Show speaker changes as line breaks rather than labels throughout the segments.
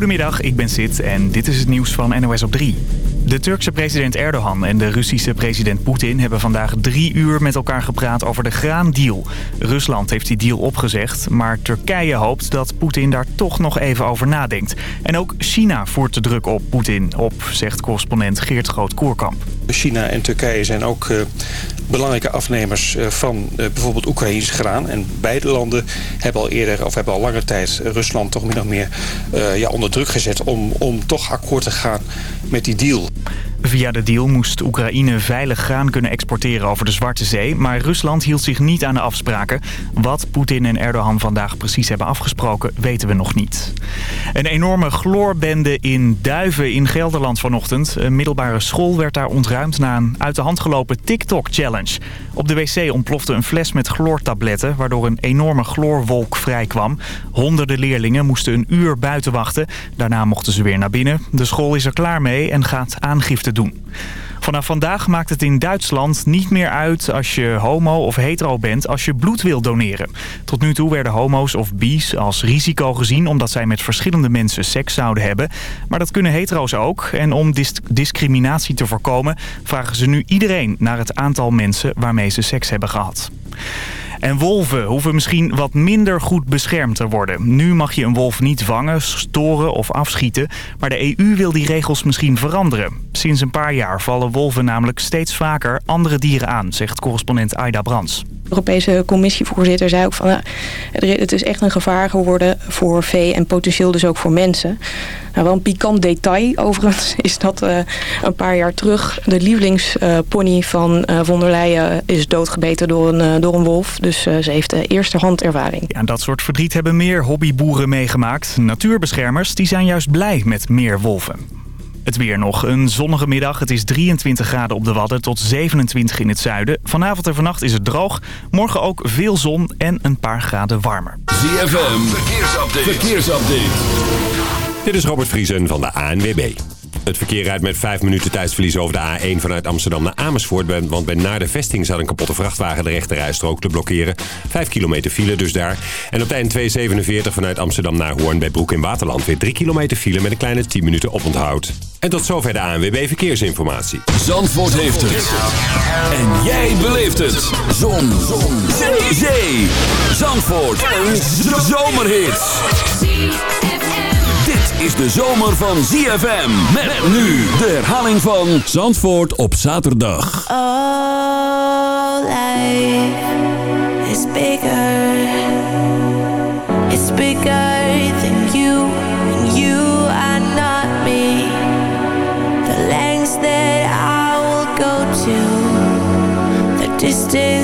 Goedemiddag, ik ben Sid en dit is het nieuws van NOS op 3. De Turkse president Erdogan en de Russische president Poetin hebben vandaag drie uur met elkaar gepraat over de graandeal. Rusland heeft die deal opgezegd, maar Turkije hoopt dat Poetin daar toch nog even over nadenkt. En ook China voert de druk op Poetin op, zegt correspondent Geert Groot-Koerkamp.
China en Turkije zijn ook uh, belangrijke afnemers uh, van uh, bijvoorbeeld Oekraïns graan. En beide landen hebben al eerder, of hebben al lange tijd Rusland toch min of meer ja, onder druk gezet om, om toch akkoord te gaan met die deal.
Via de deal moest Oekraïne veilig graan kunnen exporteren over de Zwarte Zee. Maar Rusland hield zich niet aan de afspraken. Wat Poetin en Erdogan vandaag precies hebben afgesproken, weten we nog niet. Een enorme chloorbende in Duiven in Gelderland vanochtend. Een middelbare school werd daar ontruimd na een uit de hand gelopen TikTok-challenge. Op de wc ontplofte een fles met chloortabletten, waardoor een enorme chloorwolk vrijkwam. Honderden leerlingen moesten een uur buiten wachten. Daarna mochten ze weer naar binnen. De school is er klaar mee en gaat aangifte doen. Vanaf vandaag maakt het in Duitsland niet meer uit als je homo of hetero bent als je bloed wil doneren. Tot nu toe werden homo's of bi's als risico gezien omdat zij met verschillende mensen seks zouden hebben. Maar dat kunnen hetero's ook. En om discriminatie te voorkomen vragen ze nu iedereen naar het aantal mensen waarmee ze seks hebben gehad. En wolven hoeven misschien wat minder goed beschermd te worden. Nu mag je een wolf niet vangen, storen of afschieten. Maar de EU wil die regels misschien veranderen. Sinds een paar jaar vallen wolven namelijk steeds vaker andere dieren aan, zegt correspondent Aida Brands.
Europese commissievoorzitter zei ook van... Nou, het is echt een gevaar geworden voor vee en potentieel dus ook voor mensen. Nou, wel een pikant detail overigens is dat uh, een paar jaar terug... de lievelingspony van uh, von der Leyen is doodgebeten door een, door een wolf. Dus ze heeft eerste hand ervaring.
Ja, dat soort verdriet hebben meer hobbyboeren meegemaakt. Natuurbeschermers die zijn juist blij met meer wolven. Het weer nog. Een zonnige middag. Het is 23 graden op de Wadden tot 27 in het zuiden. Vanavond en vannacht is het droog. Morgen ook veel zon en een paar graden warmer.
ZFM. Verkeersupdate. Verkeersupdate. Dit is Robert Vriesen van de ANWB. Het verkeer rijdt met 5 minuten tijdsverlies over de A1 vanuit Amsterdam naar Amersfoort. Want bij naar de vesting zat een kapotte vrachtwagen de rechterrijstrook te blokkeren. 5 kilometer file dus daar. En op de N247 vanuit Amsterdam naar Hoorn bij Broek in Waterland weer 3 kilometer file met een kleine 10 minuten oponthoud. En tot zover de ANWB Verkeersinformatie.
Zandvoort heeft het. En jij beleeft het. Zon. Zon. Zee. Zandvoort. Een zomerhit is de zomer van ZFM. Met nu de herhaling van Zandvoort op zaterdag.
All life is bigger. It's bigger than you. And you are not me. The lengths that I will go to. The distance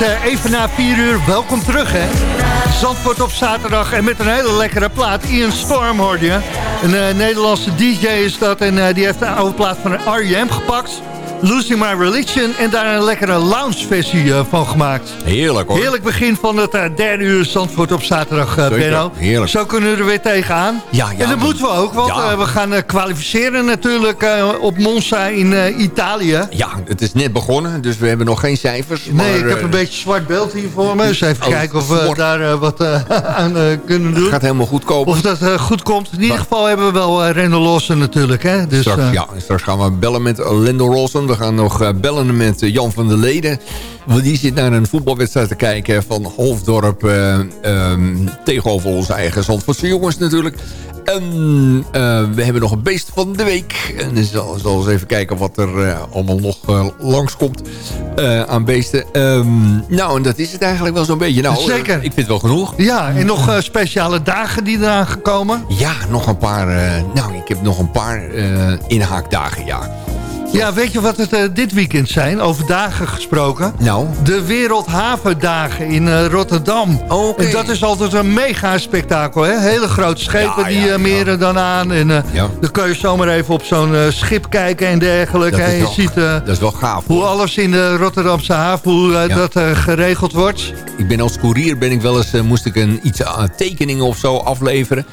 eh, even na 4 uur. Welkom terug, hè. Zandvoort op zaterdag en met een hele lekkere plaat. Ian Storm hoorde je. Een eh, Nederlandse DJ is dat en eh, die heeft een oude van R.E.M. gepakt. Losing My Religion en daar een lekkere lounge versie eh, van gemaakt.
Heerlijk hoor.
Heerlijk begin van het eh, derde uur Zandvoort op zaterdag, uh, Benno.
heerlijk.
Zo kunnen we er weer tegenaan.
Ja, ja,
en dat
maar-
moeten we ook, want
Ja.
we gaan kwalificeren natuurlijk op Monza in Italië.
Ja, het is net begonnen, dus we hebben nog geen cijfers.
Nee, ik heb een beetje zwart beeld hier voor me. Dus even
Oh,
kijken of we daar wat aan kunnen doen.
gaat helemaal goed komen.
Of dat goed komt. In ieder geval hebben we wel Rendo Lawson natuurlijk. Hè? Dus,
straks, ja, straks gaan we bellen met Lendo Rolson. We gaan nog eh, bellen met eh, Jan van der Leden. Want die zit naar een voetbalwedstrijd te kijken van Hoofddorp... eh, ehm, tegenover onze eigen Zandvoortse jongens natuurlijk. En we hebben nog een beest van de week. En dus zal, zal eens even kijken wat er allemaal nog langskomt aan beesten. Ehm, nou, en dat is het eigenlijk wel zo'n beetje. Nou,
Zeker.
ik vind het wel genoeg.
ja, en nog speciale dagen die eraan gekomen.
Ja, nog een paar... nou, ik heb nog een paar inhaakdagen, ja.
Ja, weet je wat het eh, dit weekend zijn? Over dagen gesproken.
Nou,
De Wereldhavendagen in eh, Rotterdam.
Oké.
En dat is altijd een mega spektakel. Hè? Hele grote schepen
Ja,
die
ja,
eh, meren dan aan. En
Ja.
dan kun je zomaar even op zo'n schip kijken en dergelijke.
Dat
En
is
je
wel-
ziet
dat is wel gaaf.
hoe
hoor.
alles in de Rotterdamse haven, hoe
Ja.
dat geregeld wordt.
Ik ben als koerier ben ik wel eens, moest ik een, iets aan tekeningen of zo afleveren.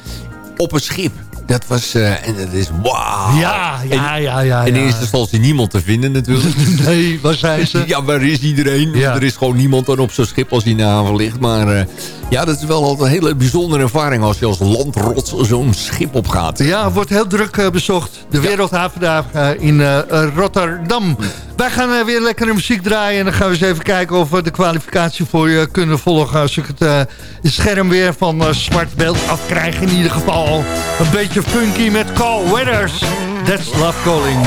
Op een schip. Dat was, eh, en dat is wauw.
Ja, ja, ja, ja.
En in eerste instantie niemand te vinden natuurlijk.
Nee, waar zijn ze?
ja, waar is iedereen?
Ja.
Er is gewoon niemand dan op zo'n schip als hij in de haven ligt. Maar eh, ja, dat is wel altijd een hele bijzondere ervaring als je als landrots zo'n schip opgaat.
Ja, wordt heel druk eh, bezocht. De Wereldhavendagen in eh, eh, Rotterdam. Wij gaan eh, weer lekkere muziek draaien. En dan gaan we eens even kijken of we de kwalificatie voor je kunnen volgen. Als ik het, eh, scherm weer van eh, zwart beeld afkrijg. In ieder geval een beetje funky met Call Weathers. That's Love Calling.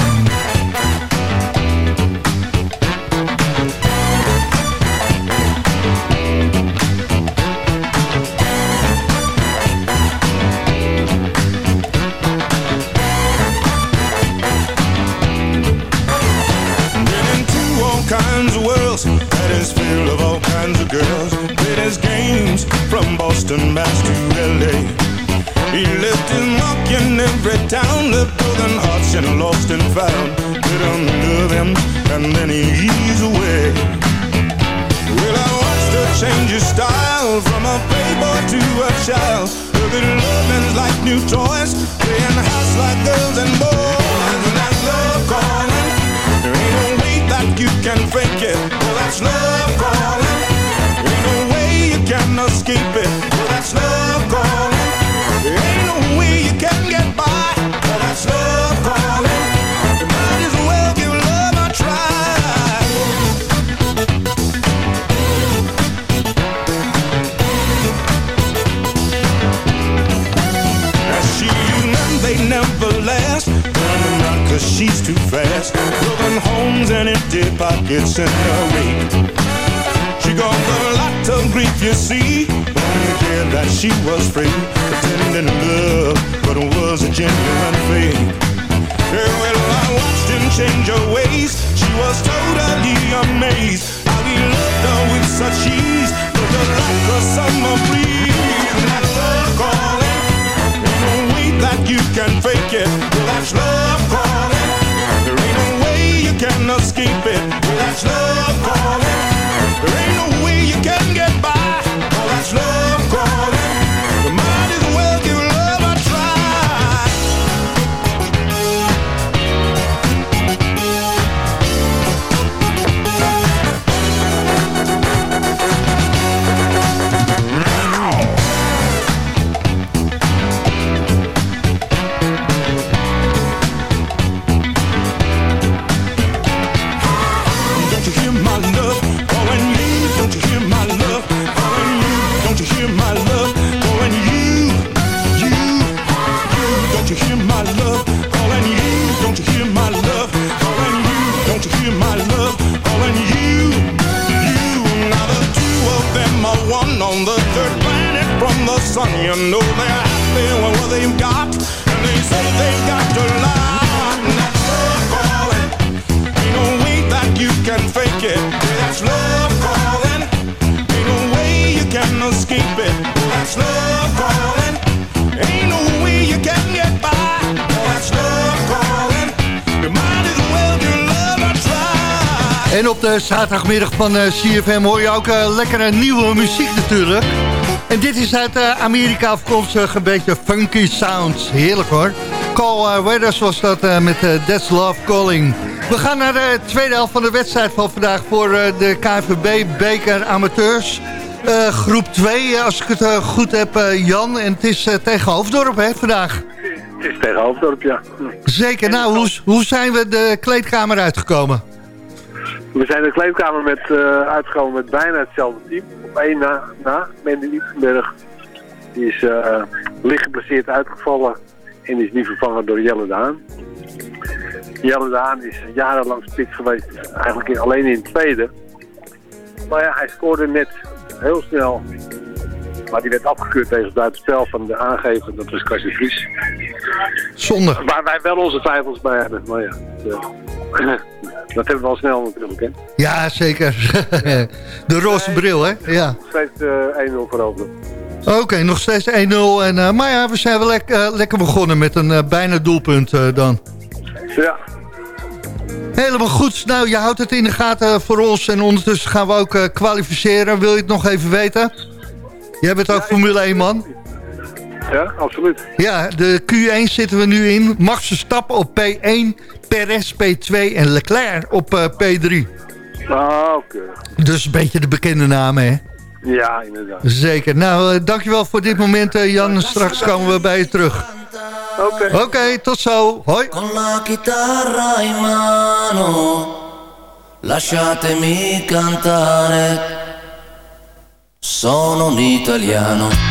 Kinds of girls. Played his games from Boston, Mass to LA. He left his mark in every town, left broken hearts and lost and found. Didn't love him, and then he's away. Well, I watched her change his style from a playboy to a child. Look at loving's like new toys, playing house like girls and boys. And that's love calling. There ain't no way that you can fake it. Oh, that's love calling. Can escape it. Oh, that's love calling. Ain't no way you can get by. Oh, that's love calling. Might as well give love a try. Now she and they never last. Running around cause she's too fast. Broken homes and empty pockets in her wake. You see. Only care that she was free. Pretending love, but it was a genuine fake. Yeah, well, I watched him change her ways. She was totally amazed. How he loved her with such ease. Looked her like a summer breeze. And that love calling. Ain't no way that you can fake it. Well, that's love calling. There ain't no way you can escape it. Well, that's love
En op de zaterdagmiddag van eh, CFM hoor je ook eh, lekkere nieuwe muziek natuurlijk. En dit is uit eh, Amerika afkomstig een beetje funky sounds. Heerlijk hoor. Call Weathers was dat met That's Love Calling. We gaan naar de tweede helft van de wedstrijd van vandaag voor de KVB Beker Amateurs. Groep 2, als ik het goed heb, Jan. En het is tegen Hoofddorp hè, vandaag.
Het is tegen Hoofddorp, ja.
Zeker. Nou, hoe, hoe zijn we de kleedkamer uitgekomen?
We zijn de kleedkamer met, eh, uitgekomen met bijna hetzelfde team. Op één na, na Mandy Liefenberg. Die is eh licht geblesseerd uitgevallen en is nu vervangen door Jelle Daan. Jelle Daan is jarenlang spits geweest, eigenlijk in, alleen in het tweede. Maar ja, hij scoorde net heel snel. Maar die werd afgekeurd tegen het buitenspel van de aangever, dat was Kasje Vries.
Zonde.
Waar wij wel onze twijfels bij hebben. Maar ja, eh, dat hebben we al snel natuurlijk, hè.
Ja, zeker. de roze bril, hè? Ja.
Steeds eh 1-0 voor.
Oké, nog steeds 1-0. En, eh, maar ja, we zijn wel eh, lekker begonnen met een bijna doelpunt dan.
Ja.
Helemaal goed. Nou, je houdt het in de gaten voor ons. En ondertussen gaan we ook kwalificeren. Wil je het nog even weten? Jij bent ook Formule 1 man.
Ja, absoluut.
Ja, de Q1 zitten we nu in. Max Verstappen op P1, Perez P2 en Leclerc op eh, P3.
Ah, oké.
Dus een beetje de bekende namen, hè?
Ja, inderdaad.
Zeker. Nou, eh, dankjewel voor dit moment, eh, Jan. Straks komen we bij je terug.
Oké.
Oké, tot zo. Hoi.
Con la chitarra in mano, lasciatemi cantare. Sono un italiano.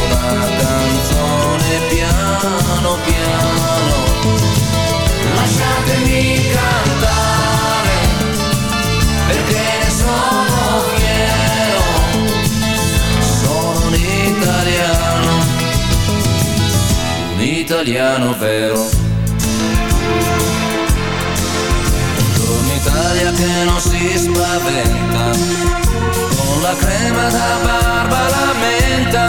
una canzone piano piano. Lasciatemi cantare perché ne sono fiero. Sono italiano, un italiano vero. Buongiorno Italia che non si spaventa, con la crema da barba la menta,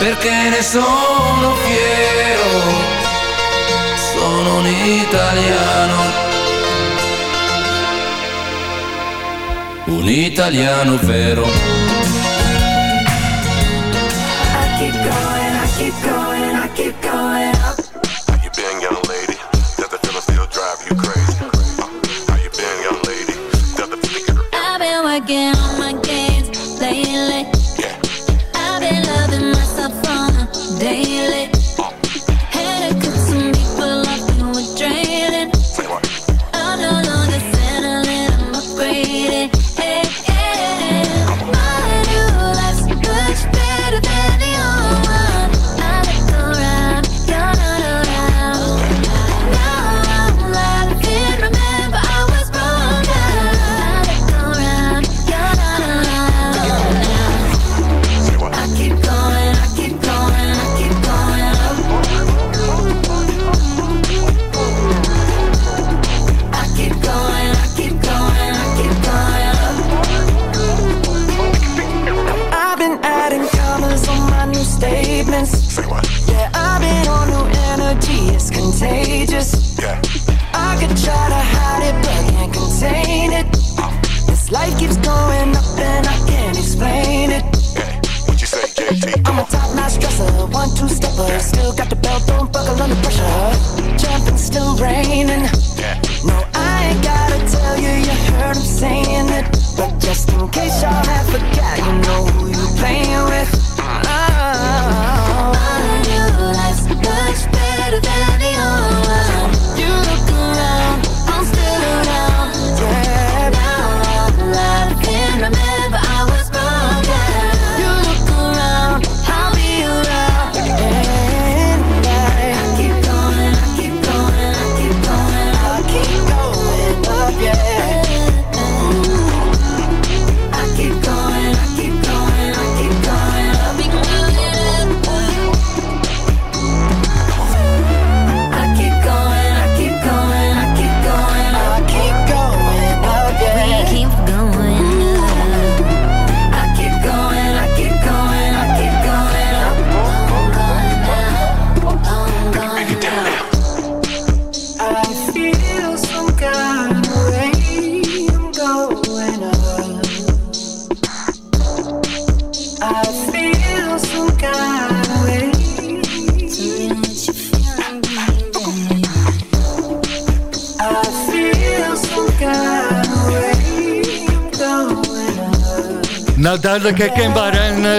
Perché ne sono fiero, sono un italiano. Un italiano vero.
I keep going, I keep going, I keep going up.
How you been, young lady? Does the feeling still drive you crazy? How you been, young lady? Does the feeling get
I've been working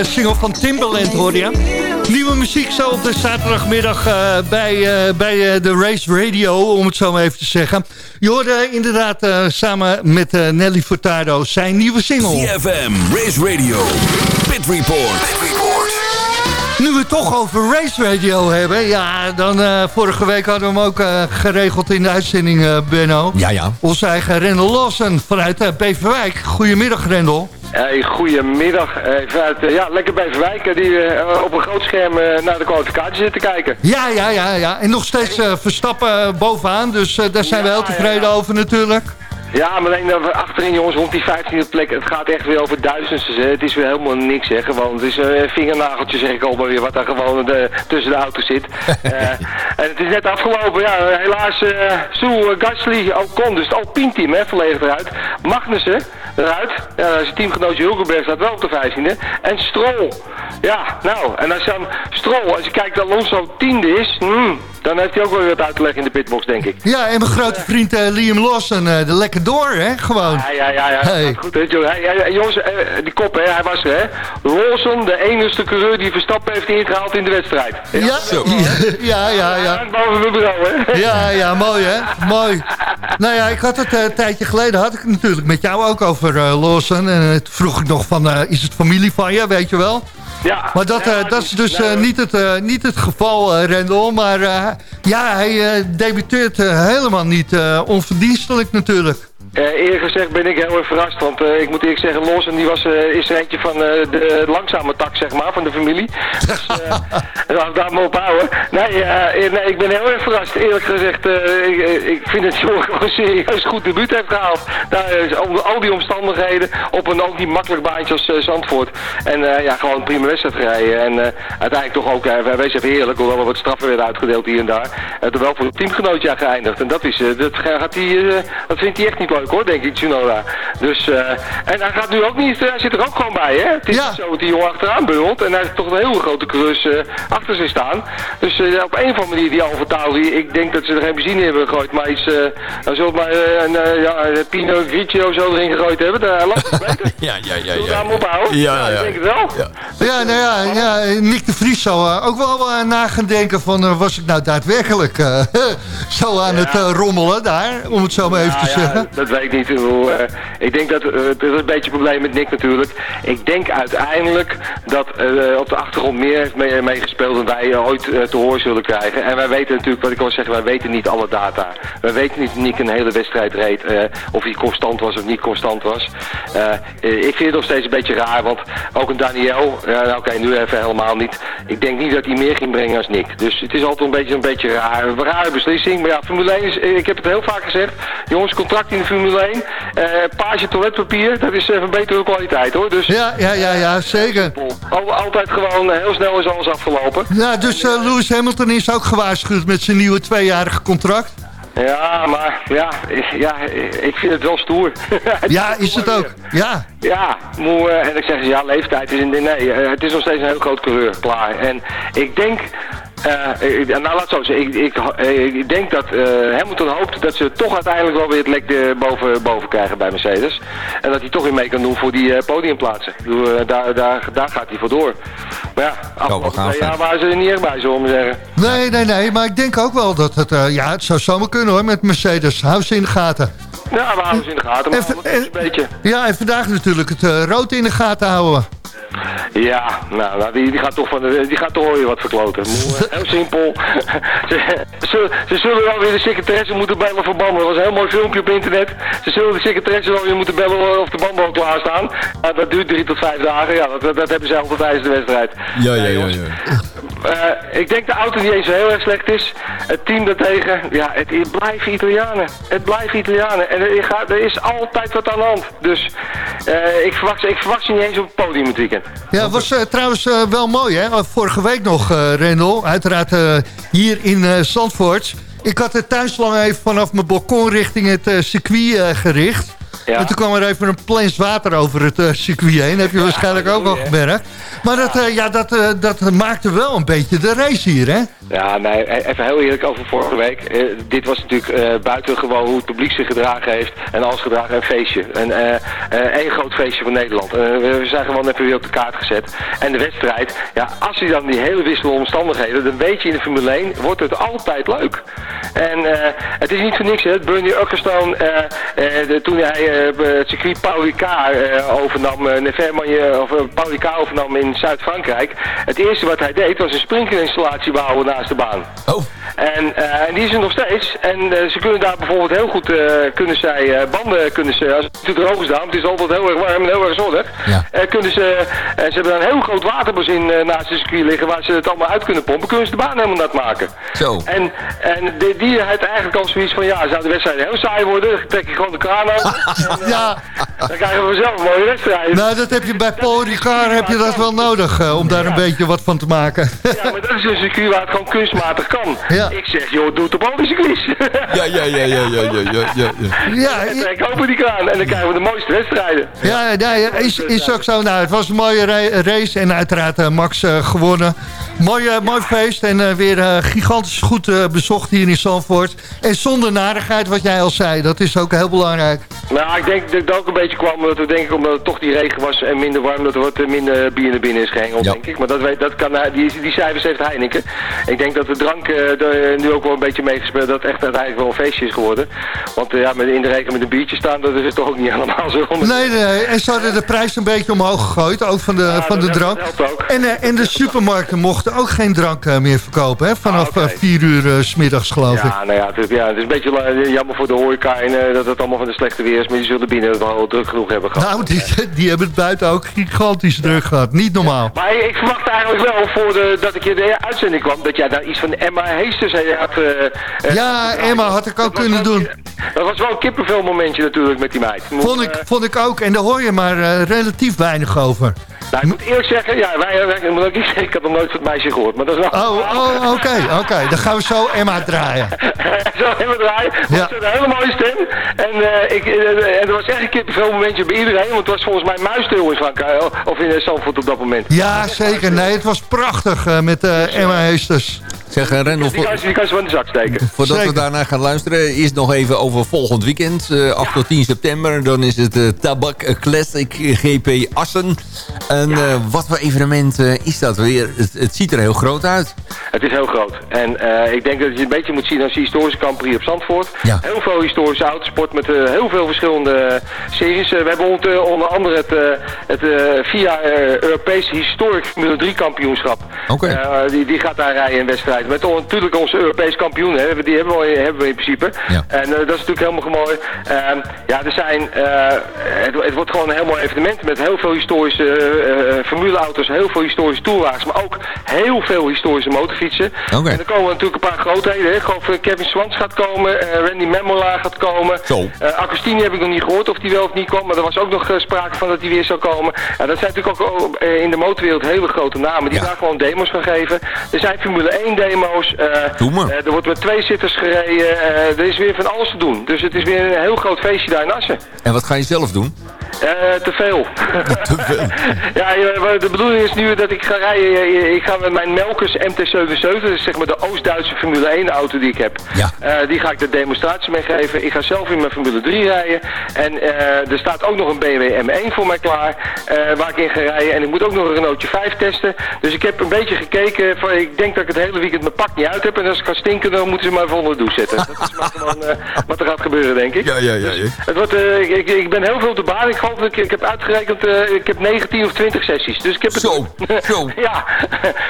eh, single van Timbaland hoor je. Nieuwe muziek zo op de zaterdagmiddag eh, bij, eh, bij eh, de Race Radio, om het zo maar even te zeggen. Je hoorde inderdaad eh, samen met eh, Nelly Furtado zijn nieuwe single.
CFM, Race Radio, Pit Report.
Nu we het toch over Race Radio hebben. Ja, dan eh, vorige week hadden we hem ook eh, geregeld in de uitzending, eh, Benno.
Ja, ja.
Onze eigen Rendel Lawson vanuit uh, Beverwijk. Goedemiddag, Rendel.
Hey, goedemiddag. Eh, eh, ja, lekker bij Verwijken die eh, op een groot scherm naar de kwalificatie zit te kijken.
Ja, ja, ja, ja. En nog steeds Verstappen bovenaan. Dus daar zijn we heel tevreden over natuurlijk.
Ja, maar alleen achterin jongens, rond die 15e plek, het gaat echt weer over duizendsten. hè. Het is weer helemaal niks, hè. Gewoon, het is een vingernageltje, zeg ik al maar weer, wat daar gewoon de, tussen de auto's zit. En het is net afgelopen, ja, helaas, eh Sue Gasly, Ocon, dus het Alpine team, hè, volledig eruit. Magnussen, eruit. Ja, zijn teamgenootje Hulkenberg staat wel op de 15e. En Stroll, ja, nou, en als dan Stroll, als je kijkt dat Alonso tiende is, hmm, dan heeft hij ook wel weer wat uit te leggen in de pitbox, denk ik.
Ja, en mijn grote vriend eh, Liam Lawson, eh, de lekker door, hè, gewoon.
Ja, ja, ja, ja.
Hey.
Goed, hè. Hey, jongens, eh, die kop, hè, hij was er, hè. Lawson, de enige coureur die Verstappen heeft ingehaald in de wedstrijd.
Ja, ja, ja, ja.
Boven mijn bureau, hè.
Ja, ja, mooi hè, mooi. Nou ja, ik had het een tijdje geleden, had ik het natuurlijk met jou ook over eh, Lawson. En uh, toen vroeg ik nog van, eh, is het familie van je, weet je wel?
Ja.
Maar dat, eh, dat is dus eh, niet, het, eh, niet het geval, eh, Rendel. Maar eh, ja, hij eh, debuteert eh, helemaal niet eh, onverdienstelijk natuurlijk.
Eh, eerlijk gezegd ben ik heel erg verrast, want eh, ik moet eerlijk zeggen, Lawson die was, eh, is er eentje van de langzame tak, zeg maar, van de familie. Dus laten we daar maar op houden. Nee, nee, ik ben heel erg verrast. Eerlijk gezegd, ik, ik vind dat jongen gewoon serieus goed debuut heeft gehaald. Daar, onder al die omstandigheden, op een ook niet makkelijk baantje als Zandvoort. En ja, gewoon een prima wedstrijd gereden. En uiteindelijk toch ook, uh, wees even heerlijk, hoewel er wat straffen werden uitgedeeld hier en daar. Uh, er wel voor een teamgenootje aan geëindigd. En dat, is, dat, gaat uh, dat vindt hij echt niet leuk hoor, denk ik, Tsunoda. Dus, uh, en hij gaat nu ook niet, hij zit er ook gewoon bij hè. Het is ja. zo dat die jongen achteraan bungelt. En hij heeft toch een hele grote coureurs uh, achter zich staan. Dus uh, op een of andere manier die Alfa Tauri, ik denk dat ze er geen benzine in hebben gegooid. Maar iets, uh, dan zullen maar uh, een ja, Pino Grigio zo erin gegooid hebben. Daar loopt het beter.
ja, ja, ja.
Zullen we daar ophouden?
Ja, ja,
ja. Ik denk het wel.
Ja, ja nou ja, ja Nick de Vries zou ook wel na gaan denken van, was ik nou daadwerkelijk zo aan ja. het rommelen daar, om het zo maar even te zeggen?
dat weet ik niet. ik denk dat, het is een beetje een probleem met Nick natuurlijk. Ik denk uiteindelijk dat op de achtergrond meer heeft meegespeeld dan wij ooit te horen zullen krijgen. En wij weten natuurlijk, wat ik al zeggen, wij weten niet alle data. Wij weten niet Nick een hele wedstrijd reed, of hij constant was of niet constant was. Ik vind het nog steeds een beetje raar, want ook een Daniel, uh, oké, nu even helemaal niet. Ik denk niet dat hij meer ging brengen als Nick. Dus het is altijd een beetje een beetje raar, een rare beslissing. Maar ja, Formule 1 is, ik heb het heel vaak gezegd, jongens, contract in de Formule 1, page toiletpapier, dat is van betere kwaliteit hoor. Dus,
ja, ja, ja, ja, zeker.
Al, altijd gewoon heel snel is alles afgelopen.
Ja, dus Lewis Hamilton is ook gewaarschuwd met zijn nieuwe tweejarige contract.
Ja, maar ja, ja, ik vind het wel stoer.
ja, is het ook? Ja.
Ja, moe, en ik zeg, ja, leeftijd is in de... Nee, het is nog steeds een heel groot coureur, klaar. En ik denk... Uh, nou, laat zo zeggen. Ik, ik, ik denk dat uh, Hamilton hoopt dat ze toch uiteindelijk wel weer het lek de boven, boven krijgen bij Mercedes. En dat hij toch weer mee kan doen voor die uh, podiumplaatsen. Uh, daar, daar, daar gaat hij voor door. Maar ja, afgelopen twee jaar waren ze er niet echt bij, zullen we zeggen.
Nee, nee, nee. Maar ik denk ook wel dat het... ja, het zou zomaar kunnen hoor, met Mercedes. Hou ze in de gaten.
Ja, we houden ze in de gaten. Maar en, en, een beetje.
Ja, en vandaag natuurlijk het rood in de gaten houden.
Ja, nou, nou die, die, gaat toch van die gaat toch weer wat verkloten. Heel simpel. ze, ze, ze, zullen wel weer de secretaresse moeten bellen voor banden. Dat was een heel mooi filmpje op internet. Ze zullen de secretaresse wel weer moeten bellen of de banden al klaar staan. Nou, dat duurt drie tot vijf dagen. Ja, dat, dat hebben ze altijd tijdens de wedstrijd.
Ja, ja, ja. ja.
Uh, ik denk de auto niet eens heel erg slecht is. Het team daartegen, ja, het, het blijft Italianen. Het blijft Italianen. En er, gaat, er is altijd wat aan de hand. Dus uh, ik, verwacht, ik verwacht ze niet eens op het podium het weekend.
Ja, het was uh, trouwens uh, wel mooi, hè? Vorige week nog, uh. Uiteraard hier in Zandvoort. Ik had de tuinslang even vanaf mijn balkon richting het circuit gericht. Ja. En toen kwam er even een plens water over het uh, circuit heen. Heb je ja, waarschijnlijk ook al gemerkt. Maar dat, uh, ja, dat, uh, dat maakte wel een beetje de race hier, hè?
Ja, nee, even heel eerlijk over vorige week. dit was natuurlijk buitengewoon hoe het publiek zich gedragen heeft. En alles gedragen een feestje. Een, één groot feestje van Nederland. we zijn gewoon even weer op de kaart gezet. En de wedstrijd, ja, als je dan die hele wisselende omstandigheden... dan weet je in de Formule 1, wordt het altijd leuk. En het is niet voor niks, hè. Bernie Ecclestone, toen hij het circuit Paul Ricard uh, overnam, uh, Nevermanje, of Paul Ricard overnam in Zuid-Frankrijk. Het eerste wat hij deed was een sprinklerinstallatie bouwen naast de baan.
Oh.
En, en die is er nog steeds. En ze kunnen daar bijvoorbeeld heel goed, kunnen zij banden, kunnen ze, als het droog is daar, het is altijd heel erg warm en heel erg zonnig.
Ja.
kunnen ze, ze hebben een heel groot waterbassin naast het circuit liggen waar ze het allemaal uit kunnen pompen. Kunnen ze de baan helemaal nat maken.
Zo.
En, en die, die heeft eigenlijk al zoiets van, ja, zou de wedstrijd heel saai worden, trek je gewoon de kraan aan.
Ja.
Dan krijgen we zelf een mooie wedstrijd.
Nou, dat heb je bij Paul Ricard heb je dat wel nodig, uh, om daar ja. een beetje wat van te maken.
ja, maar dat is een circuit waar het gewoon kunstmatig kan.
Ja.
Ik zeg, joh, doe het op al die circuits.
ja, ja, ja, ja, ja, ja, ja, ja.
trek open die kraan en dan krijgen we de mooiste wedstrijden.
Ja, ja, ja is, is ook zo. Nou, het was een mooie race en uiteraard uh, Max uh, gewonnen. Mooi, uh, mooi feest en uh, weer uh, gigantisch goed bezocht hier in Zandvoort. En zonder narigheid, wat jij al zei, dat is ook heel belangrijk.
Nou, ik denk dat het ook een beetje kwam dat we denken omdat het toch die regen was en minder warm, dat er wat minder bier naar binnen is gehengeld, ja. denk ik. Maar dat, weet, dat kan, die, die cijfers heeft Heineken. Ik denk dat de drank nu ook wel een beetje meegespeeld, dat het echt uiteindelijk wel een feestje is geworden. Want ja, met, in de regen met een biertje staan, dat is het toch ook niet helemaal zo.
Nee, nee, en ze hadden de prijs een beetje omhoog gegooid, ook van de, ja, van de drank. En, en de supermarkten mochten ook geen drank uh, meer verkopen, hè? Vanaf 4 ah, okay. uur uh, smiddags, geloof
ja,
ik.
Nou ja, het, ja, het is een beetje jammer voor de horeca en uh, dat het allemaal van de slechte weer maar die zullen binnen wel druk genoeg hebben gehad.
Nou, die, die hebben het buiten ook gigantisch druk gehad. Niet normaal.
Maar ik verwacht eigenlijk wel, voor de, dat ik in de uitzending kwam, dat jij daar iets van Emma Heesters had... eh, eh,
Ja, Emma had ik ook kunnen doen.
Dat was wel een kippenvel momentje natuurlijk met die meid.
Vond ik, vond ik ook. En daar hoor je maar eh, relatief weinig over.
Nou, ik moet eerlijk zeggen, ja, wij, wij, ik moet ook niet ik had nog nooit van het meisje gehoord. Maar dat is wel...
Oh, oh oké, oké. Dan gaan we zo Emma draaien.
Zo even draaien.
Ja.
Ja. een hele mooie stem. En, eh, ik, en er was echt een kippenvel momentje bij iedereen. Want het was volgens mij muisstil in Frankrijk. Of in Zandvoort op dat moment.
Ja, zeker. Nee, het was prachtig eh, met eh, Emma Heesters.
Zeg, Rendel,
Die kan, ze- die kan ze wel in de zak steken.
Voordat
Zeker.
we daarna gaan luisteren, eerst nog even over volgend weekend. eh 8 tot 10 september. Dan is het eh, Tabak Classic GP Assen. En eh, wat voor evenement eh, is dat weer? Het, het ziet er heel groot uit.
Het is heel groot. En eh, ik denk dat je een beetje moet zien als de historische Prix op Zandvoort.
Ja.
Heel veel historische autosport met heel veel verschillende series. We hebben eh, onder andere het, het VIA Europees Historic Formule 3 kampioenschap.
Oké.
Eh, die, die gaat daar rijden in wedstrijd. Met natuurlijk onze Europees kampioen. Hè. Die hebben we, hebben we in principe.
Ja.
En dat is natuurlijk helemaal mooi. Ehm, ja, er zijn, het, het wordt gewoon een heel mooi evenement met heel veel historische formuleauto's, heel veel historische toerwagens, maar ook heel veel historische motorfietsen. En er komen natuurlijk een paar grootheden. Hè. Eh, Kevin Swans gaat komen, eh, Randy Memola gaat komen.
Zo.
Eh, Agostini heb ik nog niet gehoord of die wel of niet kwam, maar er was ook nog eh, sprake van dat hij weer zou komen. Ja, dat zijn natuurlijk ook eh, in de motorwereld hele grote namen die
Ja.
daar gewoon demos van geven. Er zijn Formule 1 demo's. eh,
Doe maar.
eh, er wordt met twee zitters gereden. eh, er is weer van alles te doen. Dus het is weer een heel groot feestje daar in Assen.
En wat ga je zelf doen?
Eh, te veel. ja, eh, de bedoeling is nu dat ik ga rijden. Ik ga met mijn Melkers MT-77, dat is zeg maar de Oost-Duitse Formule 1 auto die ik heb.
Ja.
Die ga ik de demonstratie mee geven. Ik ga zelf in mijn Formule 3 rijden. En er staat ook nog een BMW M1 voor mij klaar, waar ik in ga rijden. En ik moet ook nog een Renaultje 5 testen. Dus ik heb een beetje gekeken. Van, ik denk dat ik het hele weekend mijn pak niet uit heb. En als ik ga stinken, dan moeten ze mij onder de douche zetten. Dat is maar gewoon wat er gaat gebeuren, denk ik.
ja, ja. ja.
Het wordt, ik, ik, ik ben heel veel op de baan. Ik geloof ik, ik heb uitgerekend, eh, ik heb 19 of 20 sessies. Dus ik heb het...
Zo, zo.
ja.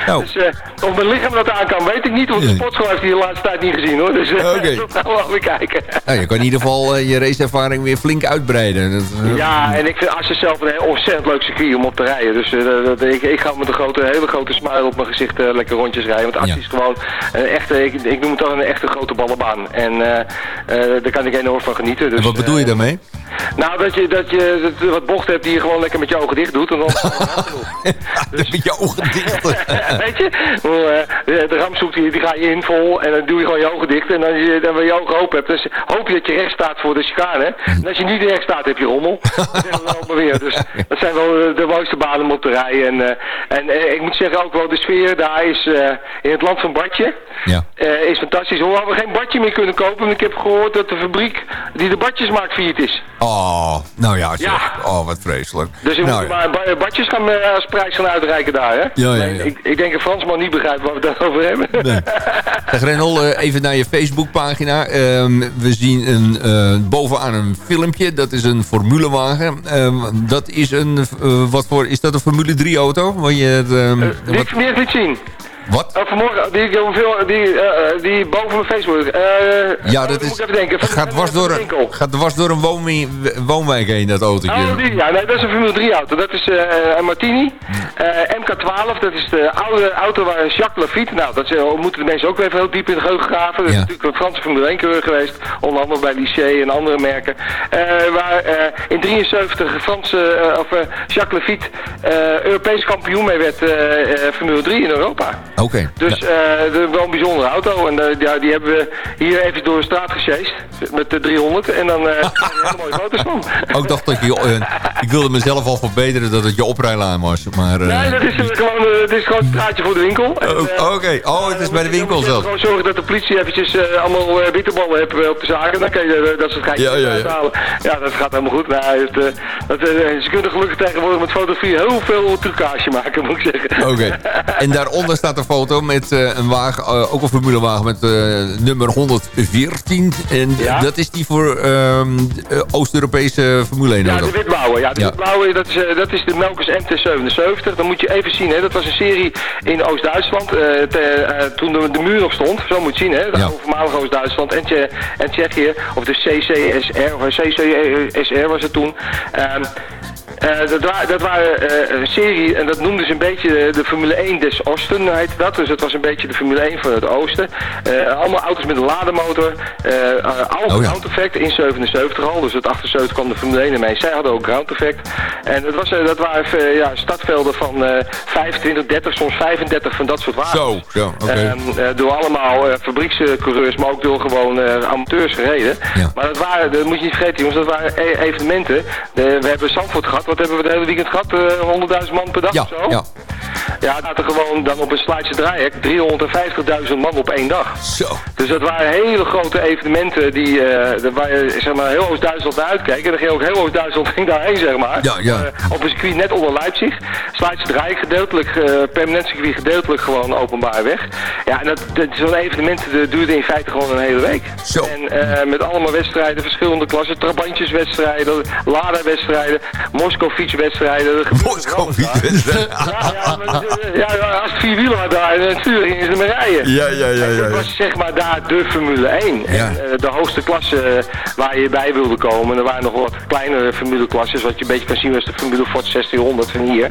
Nou.
Dus eh, of mijn lichaam dat aan kan, weet ik niet. Want de sportschool heeft hij de laatste tijd niet gezien hoor. Dus eh,
Oké.
dat gaan we wel weer kijken.
Nou, je kan in ieder geval je raceervaring weer flink uitbreiden. Dat,
Ja, en ik vind Assen zelf een ontzettend leuk circuit om op te rijden. Dus dat- ik, ik ga met een grote, hele grote smile op mijn gezicht lekker rondjes rijden. Want Assen
Ja.
is gewoon een echte, ik, ik noem het dan een echte grote ballenbaan. En daar kan ik enorm van genieten. Dus,
En wat bedoel je daarmee?
Nou, dat je, dat je dat, wat bochten hebt die je gewoon lekker met je ogen dicht doet. En dan,
Met je ogen dicht.
Weet je? Eh, de, ramzoek die, die ga je in vol en dan doe je gewoon je ogen dicht. En dan je, dan weer je ogen open hebt, dus hoop je dat je recht staat voor de chicane. En als je niet recht staat, heb je rommel. Dat dan maar weer. Dus dat zijn wel eh, de mooiste banen om op te rijden. En, eh, en ik moet zeggen ook wel, de sfeer daar is in het land van Badje.
Ja.
is fantastisch. Hoewel we geen badje meer kunnen kopen. Want ik heb gehoord dat de fabriek die de badjes maakt failliet is.
Oh, nou ja.
Ja.
Oh, wat vreselijk.
Dus je
nou,
moet maar ba- badjes gaan, eh, als prijs gaan uitreiken daar, hè?
Ja, ja,
Nee,
ja.
Ik, ik denk een Fransman niet begrijpt waar we het over hebben.
Zeg Renol, eh, even naar je Facebookpagina. Ehm we zien een, eh, bovenaan een filmpje. Dat is een formulewagen. Ehm, dat is een, wat voor, is dat een Formule 3 auto? Waar je, het, ehm, wat,
ik liet zien.
Wat?
Uh, vanmorgen, die, die, die, eh, eh, die boven mijn Facebook. eh
Ja,
oh,
dat is,
Moet ik even denken. Van-
gaat, dwars door, een- gaat dwars door een woonwi- woonwijk heen, dat autootje.
Oh, die, ja, nee, dat is een Formule 3 auto. Dat is eh, een Martini. Eh, MK12, dat is de oude auto waar Jacques Lafitte, nou, dat is, eh, moeten de mensen ook weer even heel diep in de geheugen graven. Dat is
Ja.
natuurlijk een Franse Formule 1 coureur geweest, onder andere bij Lycée en andere merken. Eh, waar eh, in 73 Franse, eh, of eh, Jacques Lafitte eh, Europees kampioen mee werd eh, eh, Formule 3 in Europa.
Oké.
Dus
Ja.
de, wel een bijzondere auto. En eh, ja, die hebben we hier even door de straat gesjeest. Met de 300. En dan je hele mooie foto's van.
Ook dacht dat je, ik wilde mezelf al verbeteren dat het je oprijlaan was. Maar,
Nee, dat is, gewoon, het is gewoon een straatje voor de winkel.
Oké, oh, het is bij de winkel zelf.
Gewoon zorgen dat de politie eventjes allemaal bitterballen heeft eh, op de zaken. Dan kan je dat soort geitjes
Ja, ja, ja.
uithalen. Ja, dat gaat helemaal goed. Nou, het, dat, ze kunnen gelukkig tegenwoordig met fotografie heel veel trucage maken, moet ik zeggen.
Oké. En daaronder staat een foto met eh, een wagen, eh, ook een formulewagen met eh, nummer 114. En
Ja.
dat is die voor ehm, Oost-Europese Formule 1
Ja,
auto.
de witblauwe. Ja, de
Ja.
witblauwe, dat is, dat is de Melkers MT-77. Dan moet je even zien, hè. Dat was een serie in Oost-Duitsland. toen de, de muur nog stond. Zo moet je zien, hè.
Ja.
Voormalig Oost-Duitsland en, Tsje- en Tsjechië. Of de CCSR, of CCSR was het toen. Eh, dat, wa dat waren eh, een serie, en dat noemden ze een beetje de, de Formule 1 des Oosten, heette dat. Dus het was een beetje de Formule 1 van het Oosten. Eh, allemaal auto's met een lademotor. uh,
Oh ja.
ground effect in 77 al. Dus het 78 kwam de Formule 1 ermee. Zij hadden ook ground effect. En het was, dat waren ja, startvelden van eh 25, 30, soms 35 van dat soort wagens.
Zo, oké.
Ehm, eh, door allemaal fabriekscoureurs, maar ook door gewoon amateurs gereden.
Ja.
Maar dat waren, dat moet je niet vergeten jongens, dat waren e- evenementen. We hebben Zandvoort gehad, wat hebben we het hele weekend gehad? Eh 100.000 man per dag
Ja,
of zo?
ja.
Ja, het er gewoon dan op een Slijdse draaihek 350.000 man op één dag.
Zo.
Dus dat waren hele grote evenementen die, eh, waar je zeg maar, heel Oost-Duitsland naar uitkeek. En dan ging ook heel Oost-Duitsland ging daarheen, zeg maar.
Ja, ja.
Eh, op een circuit net onder Leipzig. Slijdse draai gedeeltelijk, eh, permanent circuit gedeeltelijk gewoon openbaar weg. Ja, en dat, dat, zo'n evenement dat duurde in feite gewoon een hele week.
Zo.
En met allemaal wedstrijden, verschillende klassen, trabantjeswedstrijden. Dat gebeurde van alles daar. Ja, ja, maar, ja, ja, als het vier wielen daar en het stuur gingen ze maar rijden.
Ja, ja, ja, ja.
Dat was zeg maar daar de Formule 1.
Ja.
En eh, de hoogste klasse eh, waar je bij wilde komen. Er waren nog wat kleinere Formule klasses. Wat je een beetje kan zien was de Formule Ford 1600 van hier.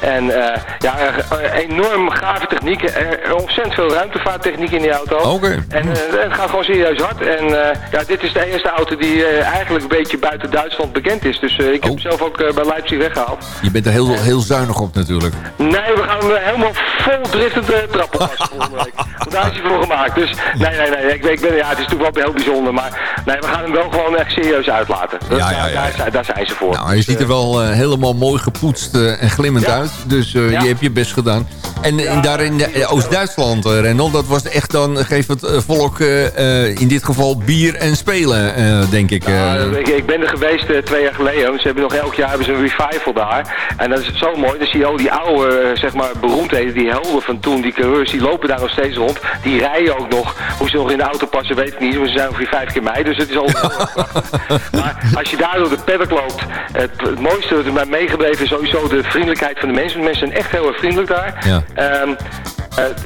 En eh, ja, eh, enorm gave techniek. Er, ontzettend veel ruimtevaarttechniek in die auto.
Oké.
En eh, het gaat gewoon serieus hard. En ja, dit is de enige auto die eigenlijk een beetje buiten Duitsland bekend is. Dus ik heb
Oh.
hem zelf ook bij Leipzig weggehaald.
Je bent er heel, heel zuinig op natuurlijk.
Nee, we gaan hem helemaal vol driftend trappen passen volgende week. Want daar is hij voor gemaakt. Dus nee, nee, nee. Ik, ik ben, ja, het is natuurlijk wel heel bijzonder. Maar nee, we gaan hem wel gewoon echt serieus uitlaten. Dat-
Ja, ja, ja,
Daar,
ja.
daar, daar zijn ze voor.
Nou, je ziet er wel helemaal mooi gepoetst en glimmend
Ja.
Uit. Dus eh,
Ja.
je hebt je best gedaan. En, en daar in eh, Oost-Duitsland, eh, Rendel, dat was echt dan, geeft het volk in dit geval bier en spelen, denk ik.
Ja, ik, ik ben er geweest twee jaar geleden. Ze hebben nog elk jaar hebben ze een revival daar. En dat is zo mooi. Dan zie je al die oude, zeg maar, beroemdheden, die helden van toen, die coureurs, die lopen daar nog steeds rond. Die rijden ook nog. Hoe ze nog in de auto passen, weet ik niet. Maar ze zijn ongeveer vijf keer mij, dus het is al. Maar als je daar door de paddock loopt, het, het mooiste wat er mij meegebleven is sowieso de vriendelijkheid van de mensen. Mensen zijn echt heel erg vriendelijk daar.
Ja.
Ehm, eh,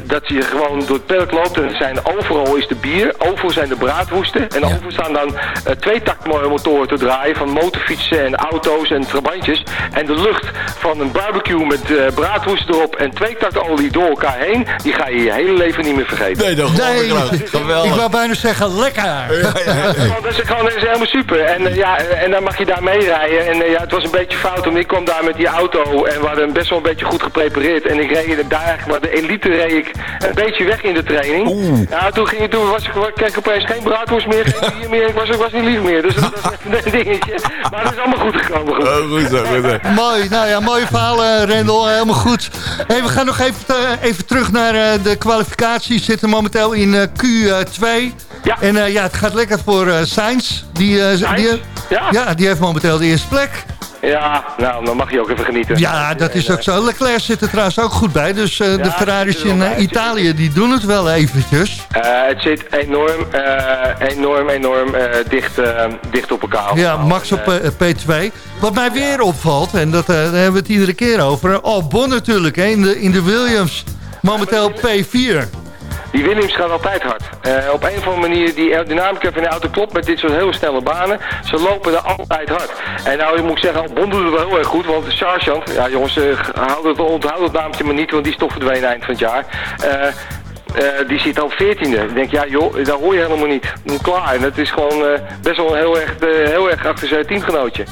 dat je gewoon door het park loopt en er zijn overal is de bier, overal zijn de braadwoesten en overal staan dan uh, twee taktmotoren te draaien van motorfietsen en auto's en trabantjes en de lucht van een barbecue met uh, braadwoesten erop en twee taktolie door elkaar heen, die ga je je hele leven niet meer vergeten.
Nee, dat
Nee,
Geweldig.
ik wou bijna zeggen, lekker.
Gewoon, dat is gewoon dat is helemaal super. En, uh, ja, en dan mag je daar mee rijden. En uh, ja, het was een beetje fout, want ik kwam daar met die auto en we hadden hem best wel een beetje goed geprepareerd. En ik reed daar eigenlijk maar de elite reed ik een beetje weg in de training.
Oeh.
Ja, toen, ging, toen was ik, kreeg ik opeens geen braadworst meer, geen bier meer. Ik was, ik was niet lief meer. Dus dat was echt een dingetje. Maar het is allemaal goed gekomen. Goed.
Oh, goed zo, goed zo.
Mooi, nou ja, mooie verhalen, Rendel. Helemaal goed. Hey, we gaan nog even, even terug naar uh, de kwalificatie. We zitten momenteel in uh, Q2.
Ja.
En uh, ja, het gaat lekker voor uh, Sainz. Die, uh,
Sainz?
die,
ja.
ja, die heeft momenteel de eerste plek.
Ja, nou, dan mag je ook even genieten.
Ja, dat is ook zo. Leclerc zit er trouwens ook goed bij. Dus uh, ja, de Ferraris in uh, Italië, die doen het wel eventjes.
Uh, het zit enorm, enorm, enorm dicht, dicht op elkaar.
Ja, Max op P2. Wat mij weer opvalt, en dat, daar hebben we het iedere keer over. Albon natuurlijk, hè, in, de, in de Williams. Momenteel P4.
Die Williams gaat altijd hard. Uh, op een of andere manier, die aerodynamica van de auto klopt met dit soort heel snelle banen. Ze lopen er altijd hard. En nou, ik moet zeggen, Albon doet het wel heel erg goed. Want de Sargent, ja jongens, uh, houd het, onthoud het naamtje maar niet, want die is toch verdwenen eind van het jaar. Uh, uh, die zit al 14e. Ik denk, ja joh, daar hoor je helemaal niet. Klaar. En dat is gewoon uh, best wel heel erg, heel erg achter zijn teamgenootje.